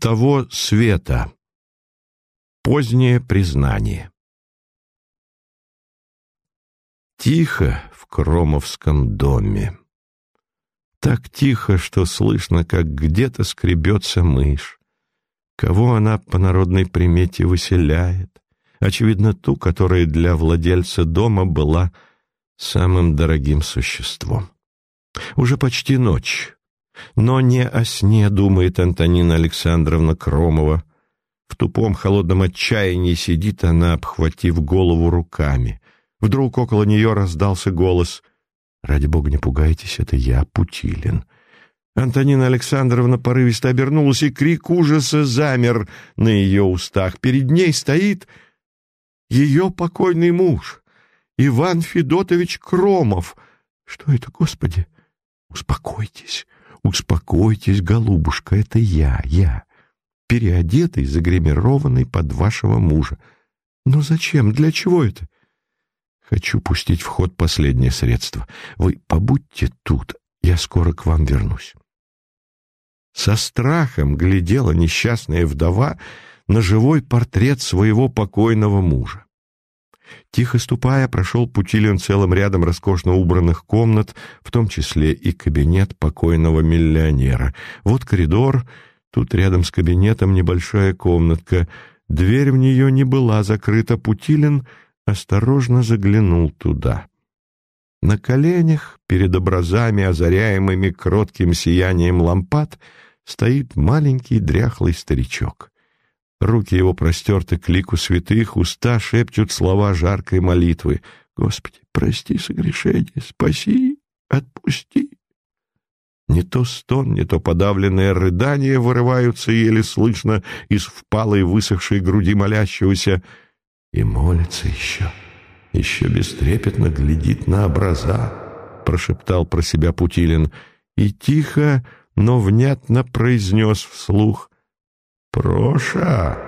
Того света. Позднее признание. Тихо в Кромовском доме. Так тихо, что слышно, как где-то скребется мышь. Кого она по народной примете выселяет? Очевидно, ту, которая для владельца дома была самым дорогим существом. Уже почти ночь, но не о сне думает Антонина Александровна Кромова. В тупом холодном отчаянии сидит она, обхватив голову руками. Вдруг около нее раздался голос «Ради бога, не пугайтесь, это я, Путилин». Антонина Александровна порывисто обернулась, и крик ужаса замер на ее устах. Перед ней стоит ее покойный муж, Иван Федотович Кромов. Что это, Господи? Успокойтесь, успокойтесь, голубушка, это я, я, переодетый, загримированный под вашего мужа. Но зачем, для чего это? Хочу пустить в ход последнее средство. Вы побудьте тут, я скоро к вам вернусь. Со страхом глядела несчастная вдова на живой портрет своего покойного мужа. Тихо ступая, прошел Путилин целым рядом роскошно убранных комнат, в том числе и кабинет покойного миллионера. Вот коридор, тут рядом с кабинетом небольшая комнатка. Дверь в нее не была закрыта. Путилин осторожно заглянул туда. На коленях, перед образами, озаряемыми кротким сиянием лампад, стоит маленький дряхлый старичок. Руки его простерты к лику святых, уста шепчут слова жаркой молитвы. «Господи, прости согрешение, спаси, отпусти». Не то стон, не то подавленное рыдание вырываются еле слышно из впалой высохшей груди молящегося. И молится еще, еще бестрепетно глядит на образа, прошептал про себя Путилин и тихо, но внятно произнес вслух «Проша!»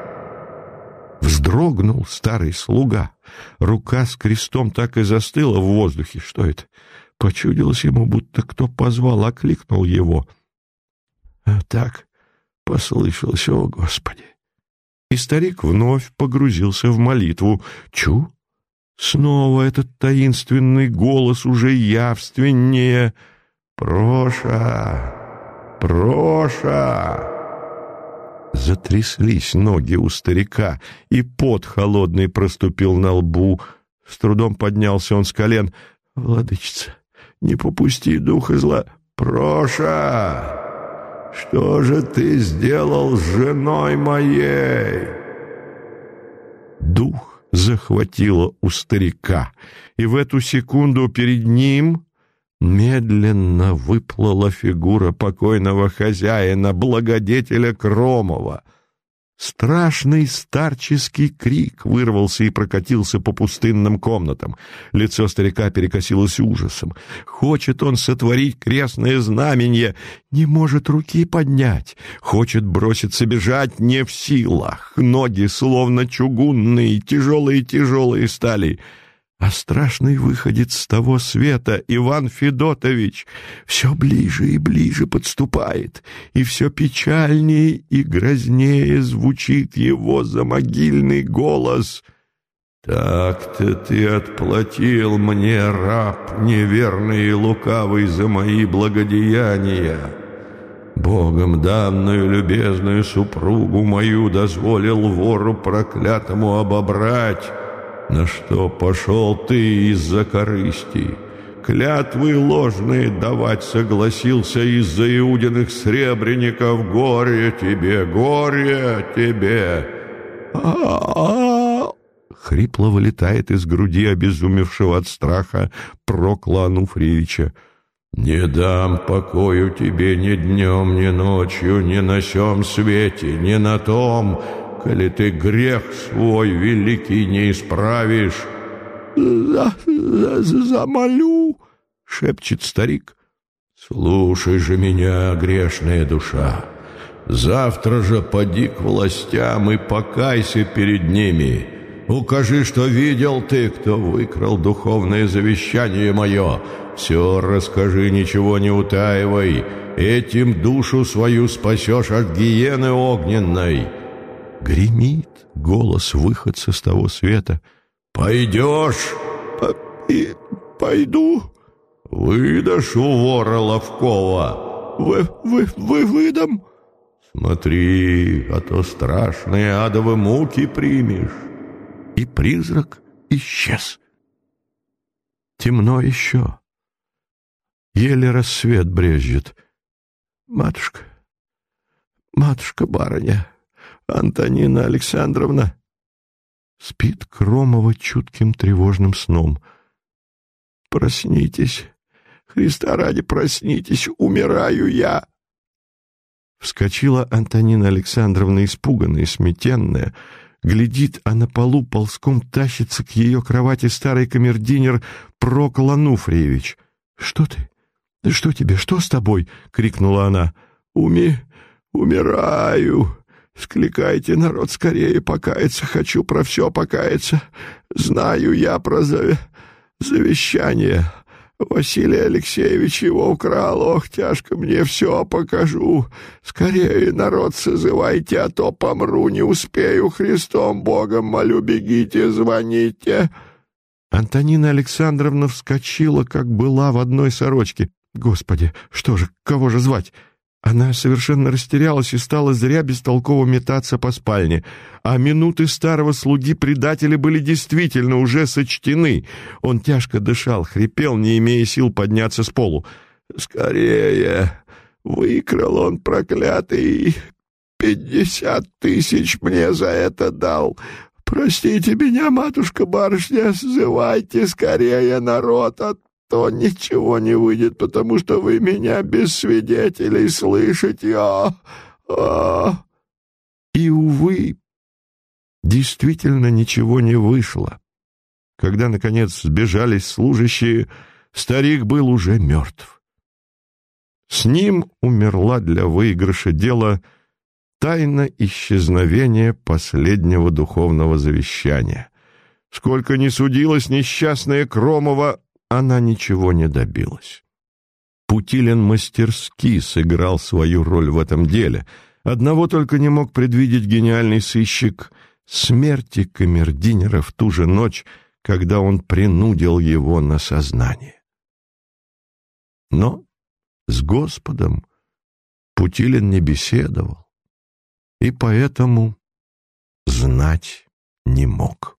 Вздрогнул старый слуга. Рука с крестом так и застыла в воздухе. Что это? Почудилось ему, будто кто позвал, окликнул его. А так послышалось, о Господи! И старик вновь погрузился в молитву. Чу! Снова этот таинственный голос уже явственнее. «Проша! Проша!» Затряслись ноги у старика, и пот холодный проступил на лбу. С трудом поднялся он с колен. «Владычица, не попусти духа зла! Проша! Что же ты сделал с женой моей?» Дух захватило у старика, и в эту секунду перед ним Медленно выплыла фигура покойного хозяина, благодетеля Кромова. Страшный старческий крик вырвался и прокатился по пустынным комнатам. Лицо старика перекосилось ужасом. Хочет он сотворить крестное знамение, не может руки поднять. Хочет броситься бежать, не в силах. Ноги, словно чугунные, тяжелые-тяжелые стали — а страшный выходит с того света, Иван Федотович, все ближе и ближе подступает, и все печальнее и грознее звучит его замогильный голос. «Так-то ты отплатил мне, раб, неверный и лукавый, за мои благодеяния. Богом данную любезную супругу мою дозволил вору проклятому обобрать» На что пошел ты из-за корысти? Клятвы ложные давать согласился из-за иудиных сребреников. Горе тебе, горе тебе! а Хрипло вылетает из груди обезумевшего от страха Прокла Ануфриевича. «Не дам покою тебе ни днем, ни ночью, ни на сем свете, ни на том, коли ты грех свой великий не исправишь. За, за, замолю, шепчет старик. Слушай же меня, грешная душа. Завтра же поди к властям и покайся перед ними. Укажи, что видел ты, кто выкрал духовное завещание мое. Все расскажи, ничего не утаивай, этим душу свою спасешь от гиены огненной. Гремит голос выходца с того света. Пойдешь? По и пойду. Выдашь у вора Ловкова. Вы, вы, вы выдам? Смотри, а то страшные адовы муки примешь. И призрак исчез. Темно еще. Еле рассвет брежет. Матушка, матушка-барыня, Антонина Александровна. Спит Кромова чутким тревожным сном. Проснитесь, Христа ради, проснитесь, умираю я. Вскочила Антонина Александровна, испуганная, сметенная. Глядит, а на полу ползком тащится к ее кровати старый камердинер Прокол Ануфриевич. «Что ты? Что тебе? Что с тобой?» — крикнула она. «Уми... умираю!» Скликайте, народ, скорее покаяться. Хочу про все покаяться. Знаю я про зав... завещание. Василий Алексеевич его украл, ох, тяжко мне все покажу. Скорее, народ, созывайте, а то помру, не успею, Христом Богом молю, бегите, звоните». Антонина Александровна вскочила, как была в одной сорочке. «Господи, что же, кого же звать?» Она совершенно растерялась и стала зря бестолково метаться по спальне, а минуты старого слуги-предателя были действительно уже сочтены. Он тяжко дышал, хрипел, не имея сил подняться с полу. «Скорее! Выкрал он, проклятый! Пятьдесят тысяч мне за это дал! Простите меня, матушка-барышня, сзывайте скорее народ, а то ничего не выйдет, потому что вы меня без свидетелей слышите. А, а. И, увы, действительно ничего не вышло. Когда, наконец, сбежались служащие, старик был уже мертв. С ним умерла для выигрыша дела тайна исчезновения последнего духовного завещания. Сколько ни судилось несчастная Кромова, она ничего не добилась. Путилин мастерски сыграл свою роль в этом деле. Одного только не мог предвидеть гениальный сыщик смерти камердинера в ту же ночь, когда он принудил его на сознание. Но с Господом Путилин не беседовал и поэтому знать не мог.